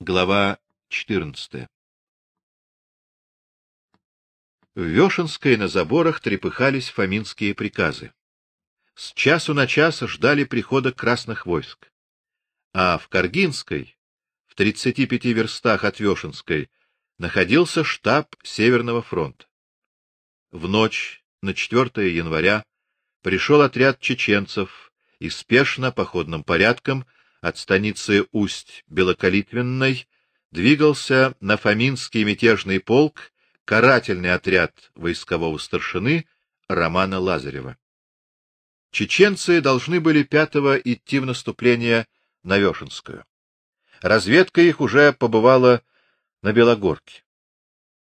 Глава 14. В Вешенской на заборах трепыхались фаминские приказы. С часу на час ждали прихода красных войск. А в Каргинской, в 35 верстах от Вешенской, находился штаб Северного фронта. В ночь на 4 января пришел отряд чеченцев и спешно походным порядком от станицы Усть-Белокалитвенной двигался на Фоминский мятежный полк карательный отряд войскового старшины Романа Лазарева. Чеченцы должны были пятого идти в наступление на Вешенскую. Разведка их уже побывала на Белогорке.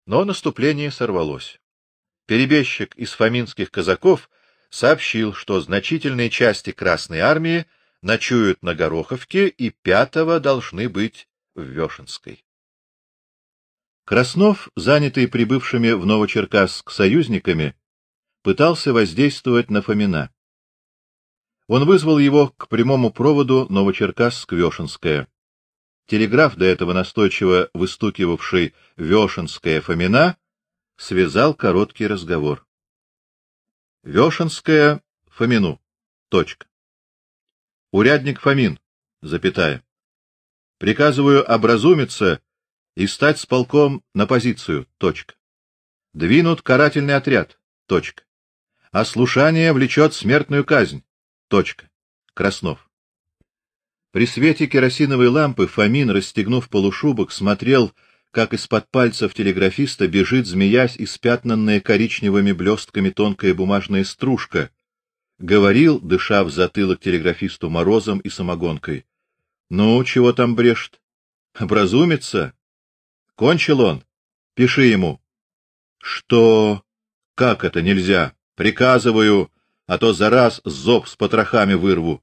Но наступление сорвалось. Перебежчик из фоминских казаков сообщил, что значительные части Красной армии ночуют на Гороховке и пятого должны быть в Вешенской. Краснов, занятый прибывшими в Новочеркасск союзниками, пытался воздействовать на Фомина. Он вызвал его к прямому проводу Новочеркасск-Вешенская. Телеграф, до этого настойчиво выстукивавший Вешенская Фомина, связал короткий разговор. Вешенская Фомину. Точка. Урядник Фомин, запятая. Приказываю образумиться и стать с полком на позицию. Точка. Двинут карательный отряд. Точка. Ослушание влечет смертную казнь. Точка. Краснов. При свете керосиновой лампы Фомин, расстегнув полушубок, смотрел, как из-под пальцев телеграфиста бежит, змеясь, испятнанная коричневыми блестками тонкая бумажная стружка, говорил, дыша в затылок телеграфисту морозом и самогонкой. Ну, чего там брешет? Образумится? Кончил он. Пиши ему. Что? Как это нельзя? Приказываю, а то за раз зоб с потрохами вырву.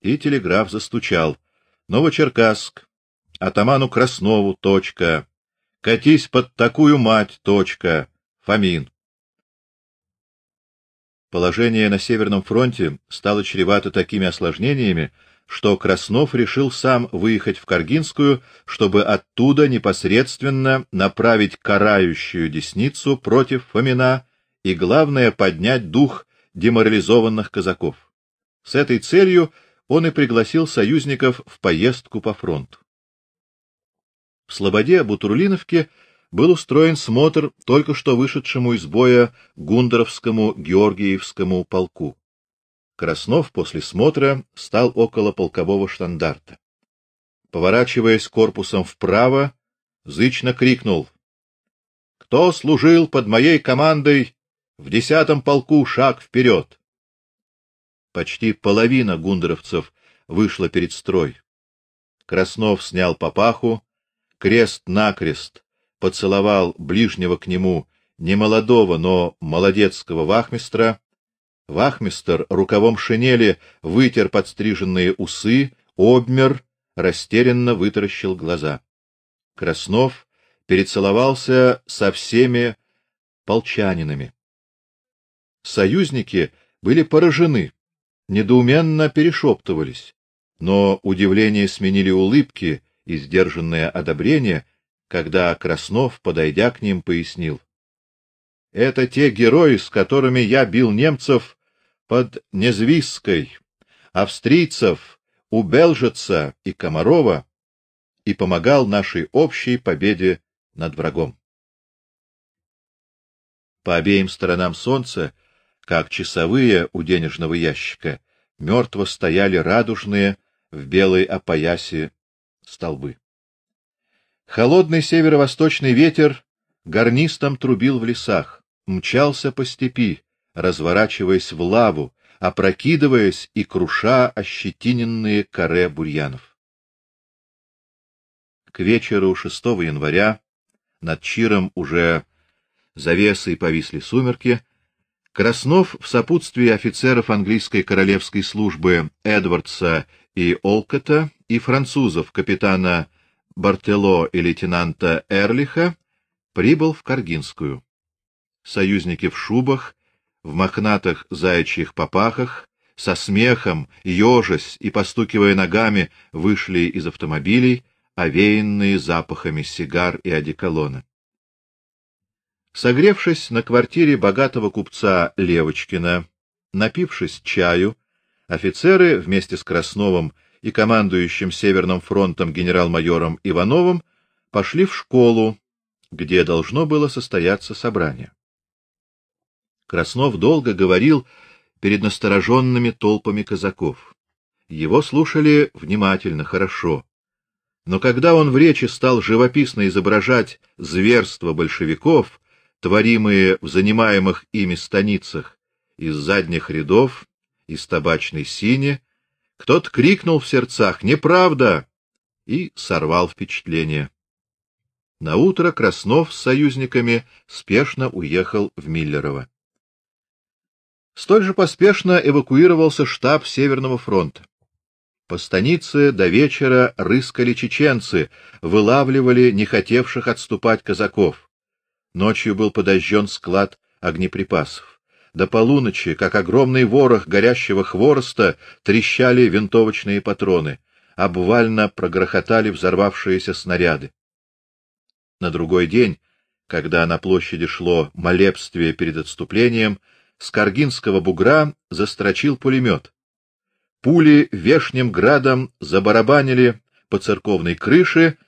И телеграф застучал. Новочеркасск. Атаману Краснову. Точка. Катись под такую мать. Точка. Фомин. Положение на Северном фронте стало чревато такими осложнениями, что Краснов решил сам выехать в Каргинскую, чтобы оттуда непосредственно направить карающую десницу против Фомина и главное поднять дух деморализованных казаков. С этой целью он и пригласил союзников в поездку по фронту. В Слободе Бутурлиновке был устроен смотр только что вышедшему из боя Гундеровскому Георгиевскому полку. Краснов после смотра стал около полкового штандарта. Поворачиваясь корпусом вправо, зычно крикнул: "Кто служил под моей командой в десятом полку шаг вперед!» Почти половина гундеровцев вышла перед строй. Краснов снял папаху, крест-накрест поцеловал ближнего к нему немолодого, но молодецкого вахмистра. Вахмистр рукавом шинели вытер подстриженные усы, обмер, растерянно вытаращил глаза. Краснов перецеловался со всеми полчанинами. Союзники были поражены, недоуменно перешептывались, но удивление сменили улыбки и сдержанное одобрение — когда Краснов, подойдя к ним, пояснил: "Это те герои, с которыми я бил немцев под Незвисской, австрийцев у Белжица и Комарова и помогал нашей общей победе над врагом". По обеим сторонам солнца, как часовые у денежного ящика, мертво стояли радужные в белой опоясе столбы. Холодный северо-восточный ветер гарнистом трубил в лесах, мчался по степи, разворачиваясь в лаву, опрокидываясь и круша ощетиненные коре бурьянов. К вечеру 6 января над Чиром уже завесой повисли сумерки. Краснов в сопутствии офицеров английской королевской службы Эдвардса и Олкота и французов капитана Бартело и лейтенанта Эрлиха прибыл в Каргинскую. Союзники в шубах, в мохнатых заячьих попахах, со смехом, ежась и постукивая ногами, вышли из автомобилей, овеянные запахами сигар и одеколона. Согревшись на квартире богатого купца Левочкина, напившись чаю, офицеры вместе с Красновым и командующим Северным фронтом генерал-майором Ивановым пошли в школу, где должно было состояться собрание. Краснов долго говорил перед настороженными толпами казаков. Его слушали внимательно, хорошо. Но когда он в речи стал живописно изображать зверства большевиков, творимые в занимаемых ими станицах, из задних рядов, из табачной сини, кто-то крикнул в сердцах: "Неправда!" и сорвал впечатление. На утро Краснов с союзниками спешно уехал в Миллерово. Столь же поспешно эвакуировался штаб Северного фронта. По станице до вечера рыскали чеченцы, вылавливали не хотевших отступать казаков. Ночью был подожжен склад огнеприпасов. До полуночи, как огромный ворох горящего хвороста, трещали винтовочные патроны, обвально прогрохотали взорвавшиеся снаряды. На другой день, когда на площади шло молебствие перед отступлением, с Каргинского бугра застрочил пулемет. Пули вешним градом забарабанили по церковной крыше,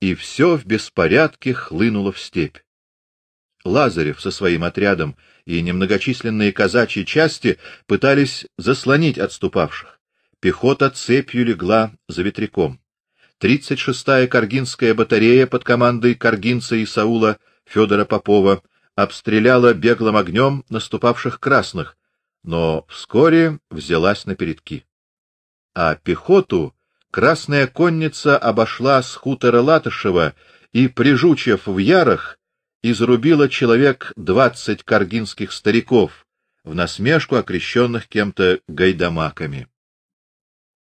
и все в беспорядке хлынуло в степь. Лазарев со своим отрядом и немногочисленные казачьи части пытались заслонить отступавших. Пехота цепью легла за ветряком. 36-я Каргинская батарея под командой каргинца и Саула Федора Попова обстреляла беглым огнем наступавших красных, но вскоре взялась на передки. А пехоту красная конница обошла с хутора Латышева и, прижучив в ярах, изрубила человек двадцать каргинских стариков, в насмешку окрещенных кем-то гайдамаками.